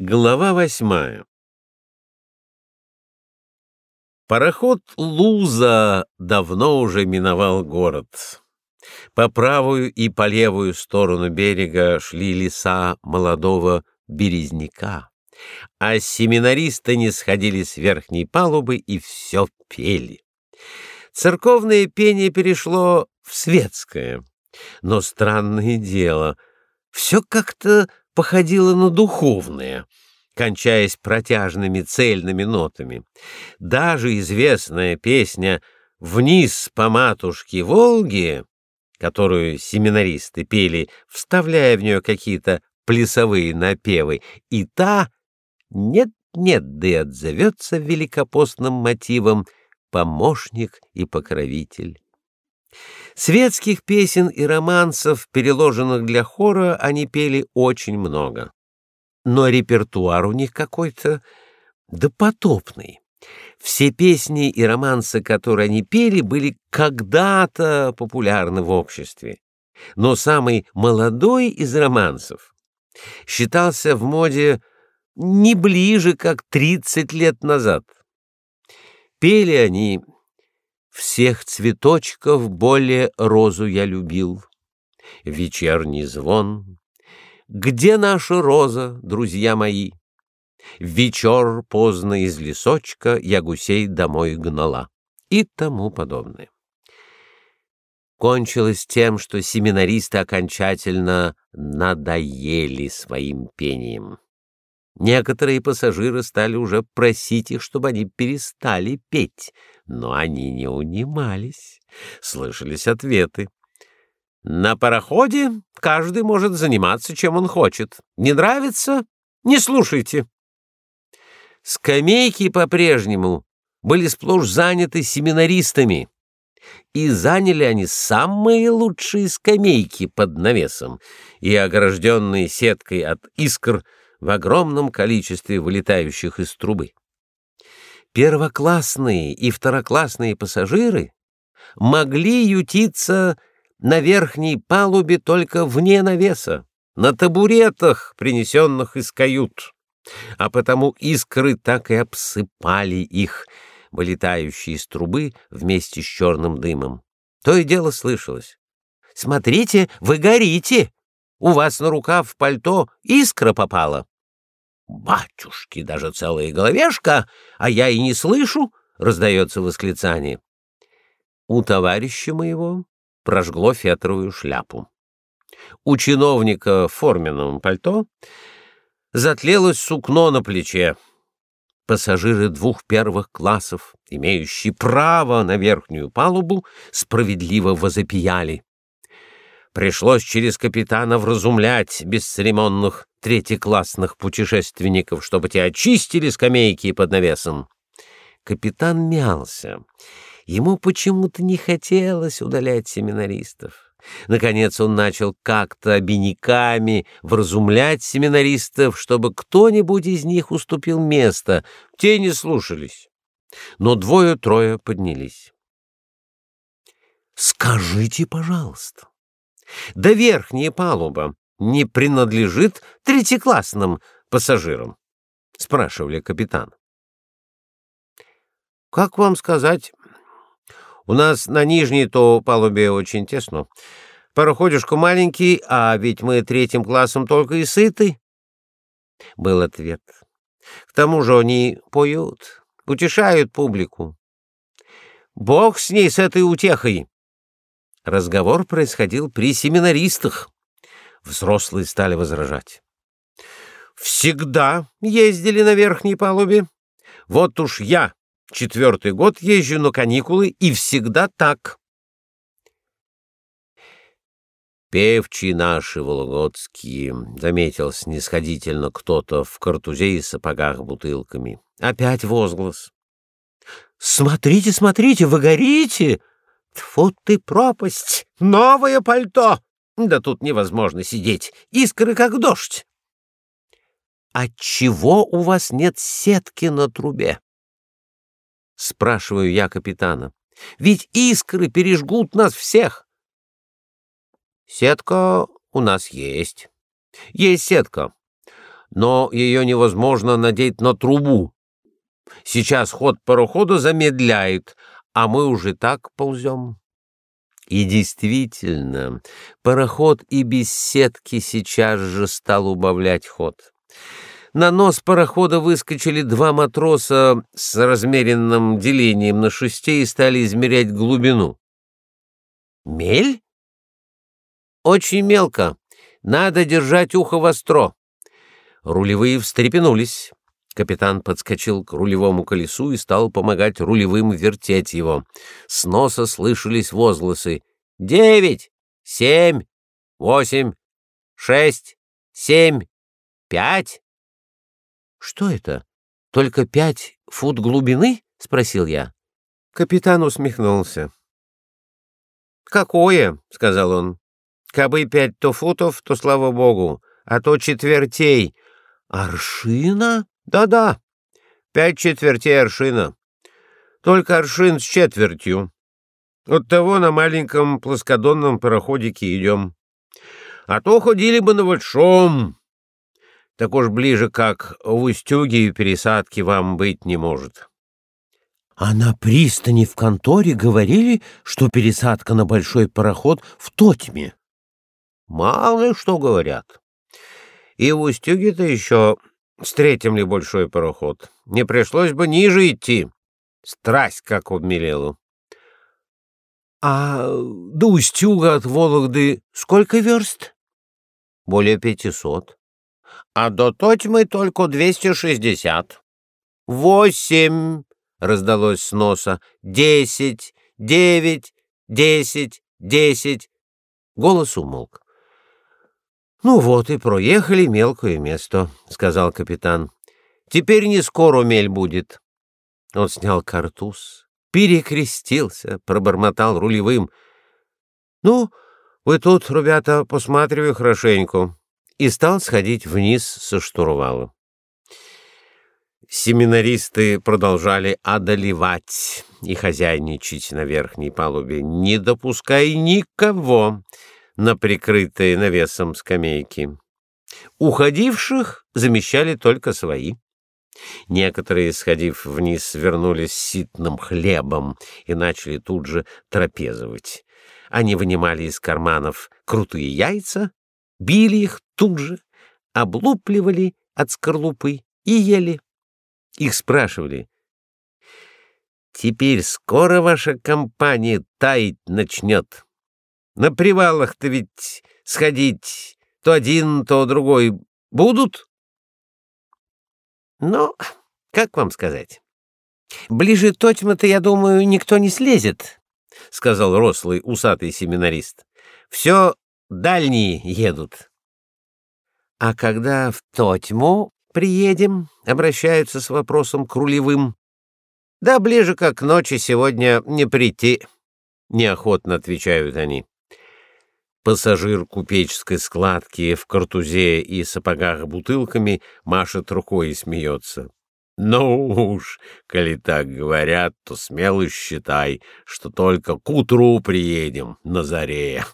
Глава восьмая Пароход Луза давно уже миновал город. По правую и по левую сторону берега шли леса молодого березняка, а семинаристы не сходили с верхней палубы и все пели. Церковное пение перешло в светское, но странное дело, все как-то походило на духовное, кончаясь протяжными цельными нотами. Даже известная песня «Вниз по матушке Волги», которую семинаристы пели, вставляя в нее какие-то плясовые напевы, и та нет-нет, да и отзовется великопостным мотивом «помощник и покровитель». Светских песен и романсов, переложенных для хора, они пели очень много. Но репертуар у них какой-то допотопный. Все песни и романсы, которые они пели, были когда-то популярны в обществе. Но самый молодой из романсов считался в моде не ближе, как 30 лет назад. Пели они всех цветочков более розу я любил. Вечерний звон. Где наша роза, друзья мои? Вечер поздно из лесочка я гусей домой гнала. И тому подобное. Кончилось тем, что семинаристы окончательно надоели своим пением. Некоторые пассажиры стали уже просить их, чтобы они перестали петь, но они не унимались. Слышались ответы. На пароходе каждый может заниматься чем он хочет. Не нравится не слушайте. Скамейки по-прежнему были сплошь заняты семинаристами, и заняли они самые лучшие скамейки под навесом и огражденные сеткой от искр в огромном количестве вылетающих из трубы. Первоклассные и второклассные пассажиры могли ютиться на верхней палубе только вне навеса, на табуретах, принесенных из кают, а потому искры так и обсыпали их, вылетающие из трубы вместе с черным дымом. То и дело слышалось. «Смотрите, вы горите! У вас на рукав в пальто искра попала!» «Батюшки, даже целая головешка, а я и не слышу!» — раздается восклицание. У товарища моего прожгло фетровую шляпу. У чиновника в форменном пальто затлелось сукно на плече. Пассажиры двух первых классов, имеющие право на верхнюю палубу, справедливо возопияли. Пришлось через капитана вразумлять бесцеремонных третьеклассных путешественников, чтобы те очистили скамейки под навесом. Капитан мялся. Ему почему-то не хотелось удалять семинаристов. Наконец он начал как-то обиняками вразумлять семинаристов, чтобы кто-нибудь из них уступил место. Те не слушались. Но двое-трое поднялись. «Скажите, пожалуйста, да верхняя палуба не принадлежит третьеклассным пассажирам? спрашивали капитан. Как вам сказать? У нас на нижней то палубе очень тесно. Пароходишка маленький, а ведь мы третьим классом только и сыты. Был ответ. К тому же они поют, утешают публику. Бог с ней, с этой утехой. Разговор происходил при семинаристах. Взрослые стали возражать. Всегда ездили на верхней палубе. Вот уж я четвертый год езжу на каникулы, и всегда так. Певчи наши вологодские, заметил снисходительно кто-то в картузе и сапогах бутылками. Опять возглас. Смотрите, смотрите, вы горите! Тьфу ты, пропасть! Новое пальто! Да тут невозможно сидеть. Искры как дождь. Отчего у вас нет сетки на трубе? Спрашиваю я капитана. Ведь искры пережгут нас всех. Сетка у нас есть. Есть сетка. но ее невозможно надеть на трубу. Сейчас ход парохода замедляет, а мы уже так ползем. И действительно, пароход и без сетки сейчас же стал убавлять ход. На нос парохода выскочили два матроса с размеренным делением на шесте и стали измерять глубину. «Мель?» «Очень мелко. Надо держать ухо востро». Рулевые встрепенулись. Капитан подскочил к рулевому колесу и стал помогать рулевым вертеть его. С носа слышались возгласы. «Девять! Семь! Восемь! Шесть! Семь! Пять!» «Что это? Только пять фут глубины?» — спросил я. Капитан усмехнулся. «Какое?» — сказал он. «Кабы пять то футов, то слава богу, а то четвертей. Аршина?» Да-да, пять четвертей аршина. Только аршин с четвертью. От того на маленьком плоскодонном пароходике идем. А то ходили бы на большом. Так уж ближе, как в Устюге и пересадки вам быть не может. А на пристани в конторе говорили, что пересадка на большой пароход в Тотьме. Мало что говорят. И в Устюге-то еще Встретим ли большой пароход? Не пришлось бы ниже идти. Страсть как обмелела. А до Устюга от Вологды сколько верст? Более пятисот. А до Тотьмы только двести шестьдесят. Восемь, раздалось с носа. Десять, девять, десять, десять. Голос умолк. Ну вот и проехали мелкое место, сказал капитан. Теперь не скоро мель будет. Он снял картуз, перекрестился, пробормотал рулевым. Ну, вы тут, ребята, посматривай хорошенько. И стал сходить вниз со штурвала. Семинаристы продолжали одолевать и хозяйничать на верхней палубе, не допуская никого на прикрытые навесом скамейки. Уходивших замещали только свои. Некоторые, сходив вниз, вернулись с ситным хлебом и начали тут же трапезовать. Они вынимали из карманов крутые яйца, били их тут же, облупливали от скорлупы и ели. Их спрашивали: "Теперь скоро ваша компания таять начнет?» На привалах-то ведь сходить то один, то другой будут? Ну, как вам сказать? Ближе Тотьма-то, я думаю, никто не слезет, — сказал рослый усатый семинарист. Все дальние едут. А когда в Тотьму приедем, обращаются с вопросом к рулевым. Да ближе как ночи сегодня не прийти, — неохотно отвечают они. Пассажир купеческой складки в картузе и сапогах бутылками машет рукой и смеется. Ну уж, коли так говорят, то смело считай, что только к утру приедем на заре.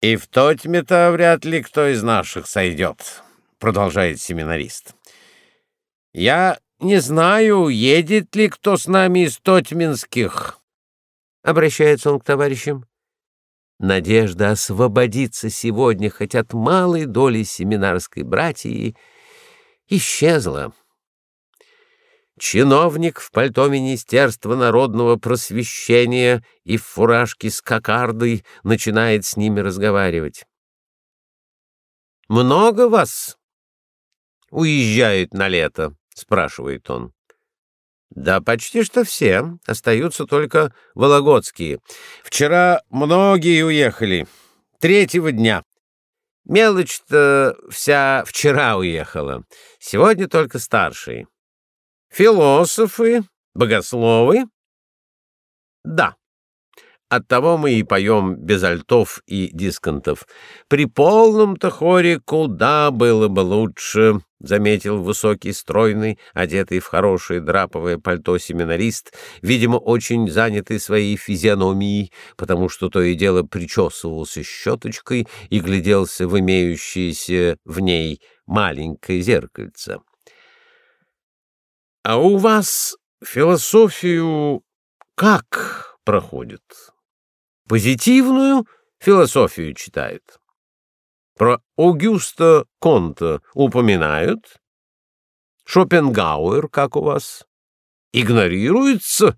И в Тотьме-то вряд ли кто из наших сойдет, продолжает семинарист. Я не знаю, едет ли кто с нами из Тотьминских. Обращается он к товарищам. Надежда освободиться сегодня хоть от малой доли семинарской братьи исчезла. Чиновник в пальто Министерства народного просвещения и в фуражке с кокардой начинает с ними разговаривать. «Много вас уезжает на лето?» — спрашивает он. Да почти что все, остаются только вологодские. Вчера многие уехали, третьего дня. Мелочь-то вся вчера уехала, сегодня только старшие. Философы, богословы? Да. Оттого мы и поем без альтов и дисконтов. При полном-то хоре куда было бы лучше, — заметил высокий, стройный, одетый в хорошее драповое пальто семинарист, видимо, очень занятый своей физиономией, потому что то и дело причесывался щеточкой и гляделся в имеющиеся в ней маленькое зеркальце. А у вас философию как проходит? Позитивную философию читают. Про Огюста Конта упоминают. Шопенгауэр, как у вас? Игнорируется?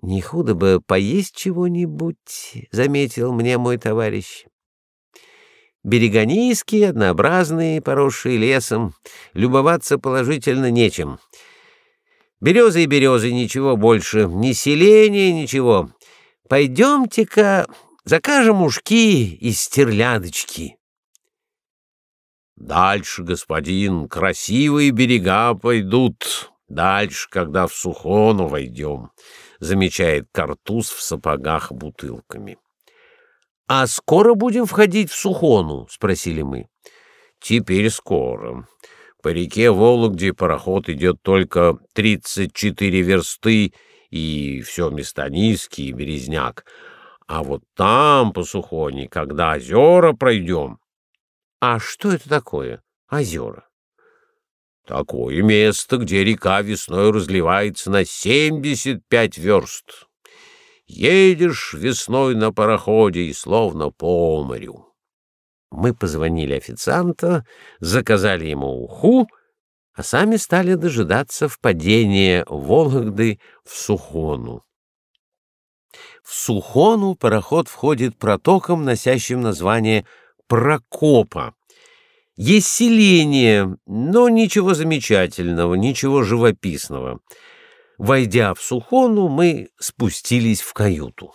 Не худо бы поесть чего-нибудь, заметил мне мой товарищ. Берега низкие, однообразные, поросшие лесом, любоваться положительно нечем. Березы и березы, ничего больше, ни селения, ничего. Пойдемте-ка закажем ушки и стерлядочки. Дальше, господин, красивые берега пойдут. Дальше, когда в Сухону войдем замечает картуз в сапогах бутылками. А скоро будем входить в Сухону, спросили мы. Теперь скоро. По реке Вологде пароход идет только 34 версты, и все места низкие, березняк. А вот там, по Сухоне, когда озера пройдем... А что это такое, озера? Такое место, где река весной разливается на семьдесят пять верст. Едешь весной на пароходе и словно по морю. Мы позвонили официанта, заказали ему уху, а сами стали дожидаться впадения Вологды в Сухону. В Сухону пароход входит протоком, носящим название Прокопа, есть селение, но ничего замечательного, ничего живописного. Войдя в Сухону, мы спустились в каюту.